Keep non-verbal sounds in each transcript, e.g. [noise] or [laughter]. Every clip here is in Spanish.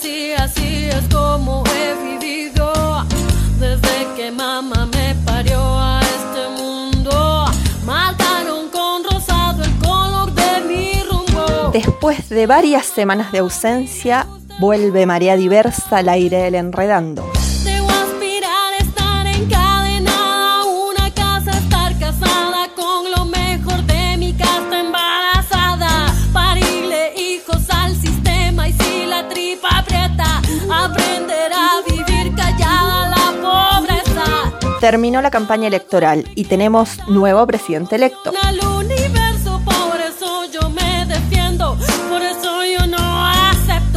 así, así es como he vivido desde que mamá me parió a este mundo. Mataron con rosado el color de mi rumbo. Después de varias semanas de ausencia, vuelve María Diversa al aire del Enredando. Terminó la campaña electoral y tenemos nuevo presidente electo.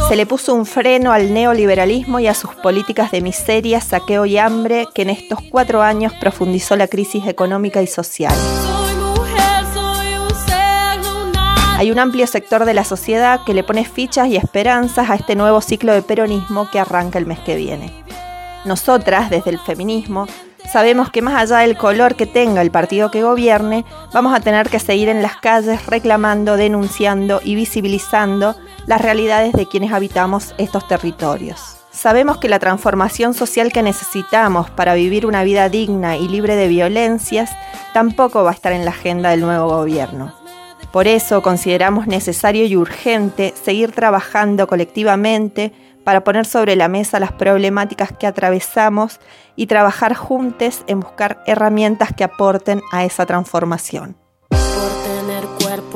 Se le puso un freno al neoliberalismo y a sus políticas de miseria, saqueo y hambre que en estos cuatro años profundizó la crisis económica y social. Hay un amplio sector de la sociedad que le pone fichas y esperanzas a este nuevo ciclo de peronismo que arranca el mes que viene. Nosotras, desde el feminismo, sabemos que más allá del color que tenga el partido que gobierne, vamos a tener que seguir en las calles reclamando, denunciando y visibilizando las realidades de quienes habitamos estos territorios. Sabemos que la transformación social que necesitamos para vivir una vida digna y libre de violencias tampoco va a estar en la agenda del nuevo gobierno. Por eso consideramos necesario y urgente seguir trabajando colectivamente para poner sobre la mesa las problemáticas que atravesamos y trabajar juntos en buscar herramientas que aporten a esa transformación.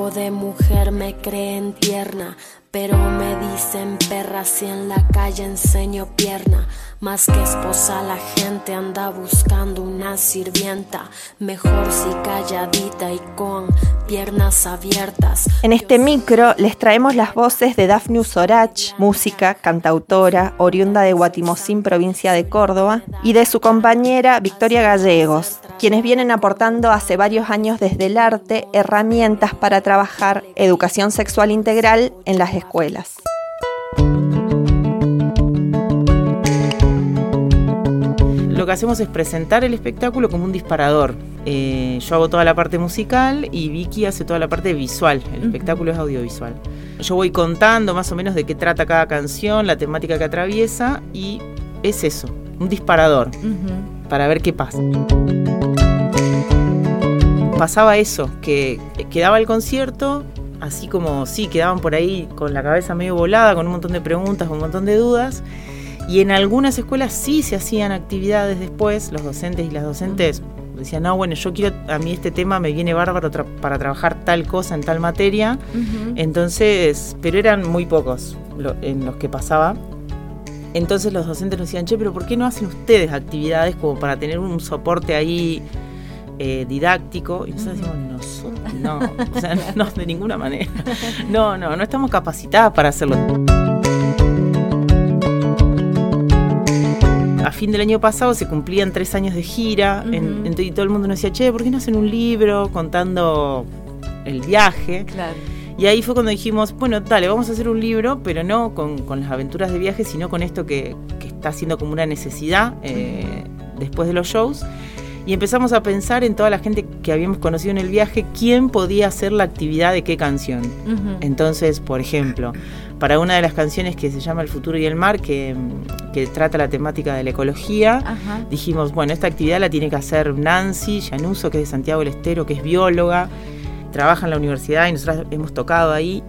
Cuerpo de mujer me creen tierna, pero me dicen perra si en la calle enseño pierna. Más que esposa la gente anda buscando una sirvienta, mejor si calladita y con piernas abiertas. En este micro les traemos las voces de Daphne Sorach, música, cantautora, oriunda de Guatimosín, provincia de Córdoba, y de su compañera Victoria Gallegos, quienes vienen aportando hace varios años desde el arte herramientas para trabajar educación sexual integral en las escuelas. Lo que hacemos es presentar el espectáculo como un disparador. Eh, yo hago toda la parte musical y Vicky hace toda la parte visual. El espectáculo es audiovisual. Yo voy contando más o menos de qué trata cada canción, la temática que atraviesa y es eso, un disparador para ver qué pasa. Pasaba eso, que quedaba el concierto, así como sí, quedaban por ahí con la cabeza medio volada, con un montón de preguntas, con un montón de dudas. Y en algunas escuelas sí se hacían actividades después, los docentes y las docentes decían, no, bueno, yo quiero, a mí este tema me viene bárbaro tra- para trabajar tal cosa en tal materia. Entonces, pero eran muy pocos lo- en los que pasaba. Entonces los docentes nos decían, che, pero ¿por qué no hacen ustedes actividades como para tener un soporte ahí eh, didáctico? Y nosotros decíamos, nosotros no, o sea, [laughs] no, de ninguna manera. No, no, no estamos capacitadas para hacerlo. A fin del año pasado se cumplían tres años de gira en- en- y todo el mundo nos decía, che, ¿por qué no hacen un libro contando el viaje? Claro. Y ahí fue cuando dijimos, bueno, dale, vamos a hacer un libro, pero no con, con las aventuras de viaje, sino con esto que, que está siendo como una necesidad eh, después de los shows. Y empezamos a pensar en toda la gente que habíamos conocido en el viaje, quién podía hacer la actividad de qué canción. Entonces, por ejemplo, para una de las canciones que se llama El futuro y el mar, que, que trata la temática de la ecología, Ajá. dijimos, bueno, esta actividad la tiene que hacer Nancy Llanuso, que es de Santiago del Estero, que es bióloga, trabaja en la universidad y nosotras hemos tocado ahí.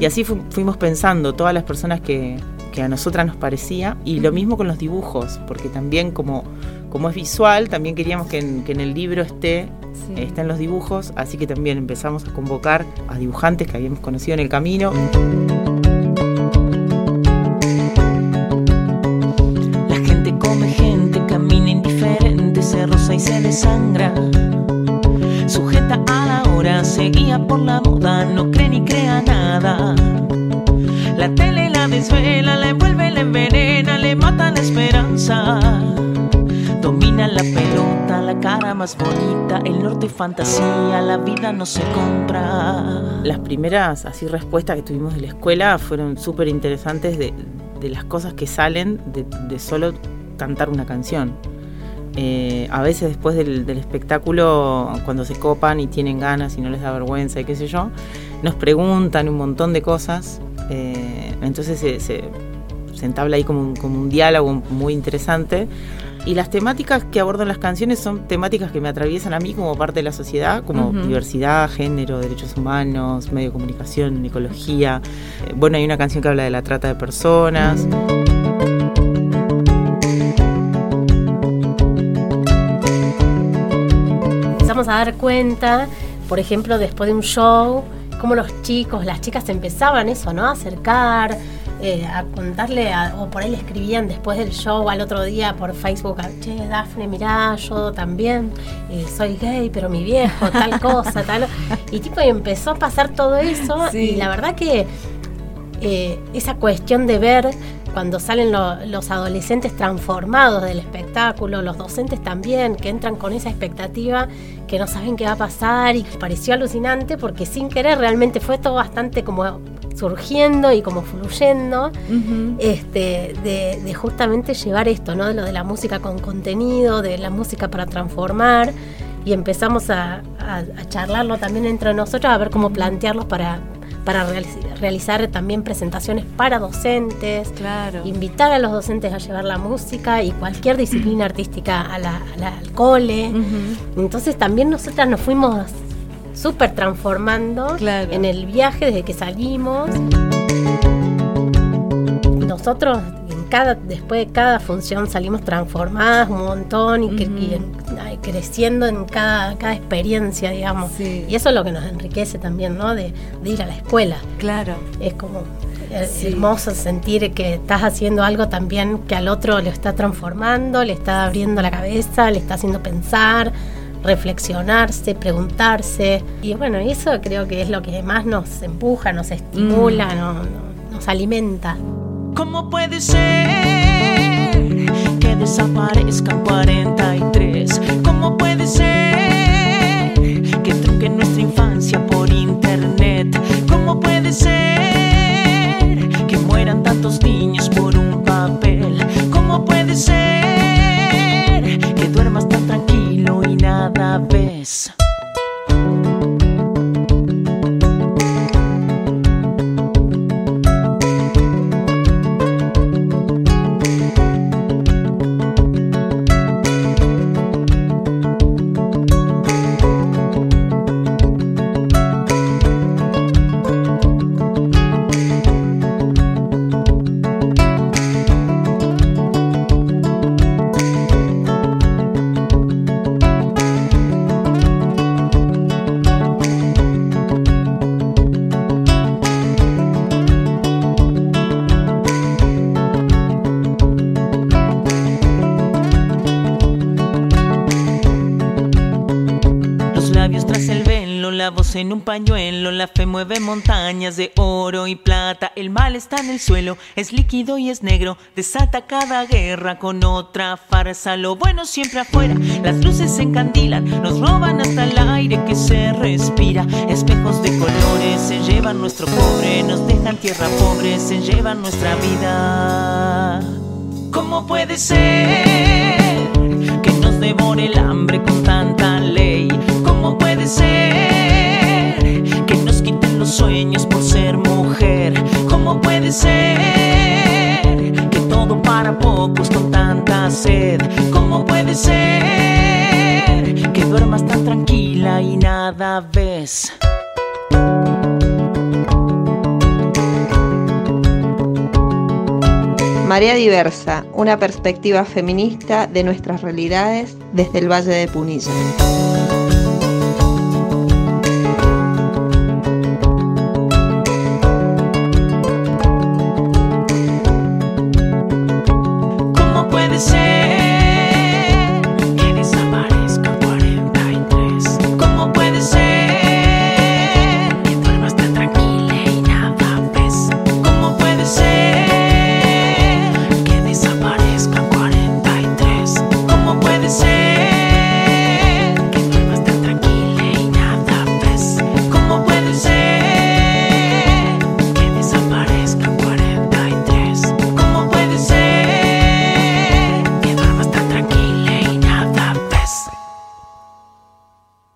Y así fu- fuimos pensando todas las personas que, que a nosotras nos parecía. Y lo mismo con los dibujos, porque también como, como es visual, también queríamos que en, que en el libro esté, estén los dibujos. Así que también empezamos a convocar a dibujantes que habíamos conocido en el camino. La gente come gente, camina indiferente, se roza y se desangra. Sujeta a la hora, se guía por la moda, no cree ni crea nada. La tele la desvela, la envuelve, la más bonita, el norte fantasía, la vida no se compra. Las primeras así respuestas que tuvimos de la escuela fueron súper interesantes de, de las cosas que salen de, de solo cantar una canción. Eh, a veces después del, del espectáculo, cuando se copan y tienen ganas y no les da vergüenza y qué sé yo, nos preguntan un montón de cosas. eh, entonces se, se- se entabla ahí como un, como un diálogo muy interesante. Y las temáticas que abordan las canciones son temáticas que me atraviesan a mí como parte de la sociedad, como diversidad, género, derechos humanos, medio de comunicación, ecología. Eh, bueno, hay una canción que habla de la trata de personas. Empezamos a dar cuenta, por ejemplo, después de un show, cómo los chicos, las chicas empezaban eso, ¿no? A acercar, eh, a contarle, o por ahí le escribían después del show al otro día por Facebook, che, Dafne, mirá, yo también eh, soy gay, pero mi viejo, tal [laughs] cosa, tal. Y tipo, empezó a pasar todo eso y la verdad que eh, esa cuestión de ver cuando salen los adolescentes transformados del espectáculo, los docentes también, que entran con esa expectativa, que no saben qué va a pasar y pareció alucinante porque sin querer realmente fue todo bastante como surgiendo y como fluyendo, este, de, justamente llevar esto, ¿no? De lo de la música con contenido, de la música para transformar, y empezamos a, charlarlo también entre nosotros, a ver cómo plantearlo para, para realizar también presentaciones para docentes, invitar a los docentes a llevar la música y cualquier disciplina artística a la, al cole. Entonces también nosotras nos fuimos súper transformando en el viaje desde que salimos. Nosotros en cada, después de cada función salimos transformadas un montón y, creciendo en cada, cada experiencia, digamos. Y eso es lo que nos enriquece también, ¿no? De, ir a la escuela. Claro. Es como hermoso sentir que estás haciendo algo también que al otro le está transformando, le está abriendo la cabeza, le está haciendo pensar reflexionarse, preguntarse. Y bueno, eso creo que es lo que más nos empuja, nos estimula, mm. nos alimenta. ¿Cómo puede ser que desaparezcan 43? Nada en un pañuelo, la fe mueve montañas de oro y plata, el mal está en el suelo, es líquido y es negro, desata cada guerra con otra farsa, lo bueno siempre afuera, las luces se encandilan, nos roban hasta el aire que se respira, espejos de colores se llevan nuestro pobre, nos dejan tierra pobre, se llevan nuestra vida. ¿Cómo puede ser que nos devore el hambre con tanta ley? Sed? ¿Cómo puede ser que duermas tan tranquila y nada ves? Marea Diversa, una perspectiva feminista de nuestras realidades desde el Valle de Punilla.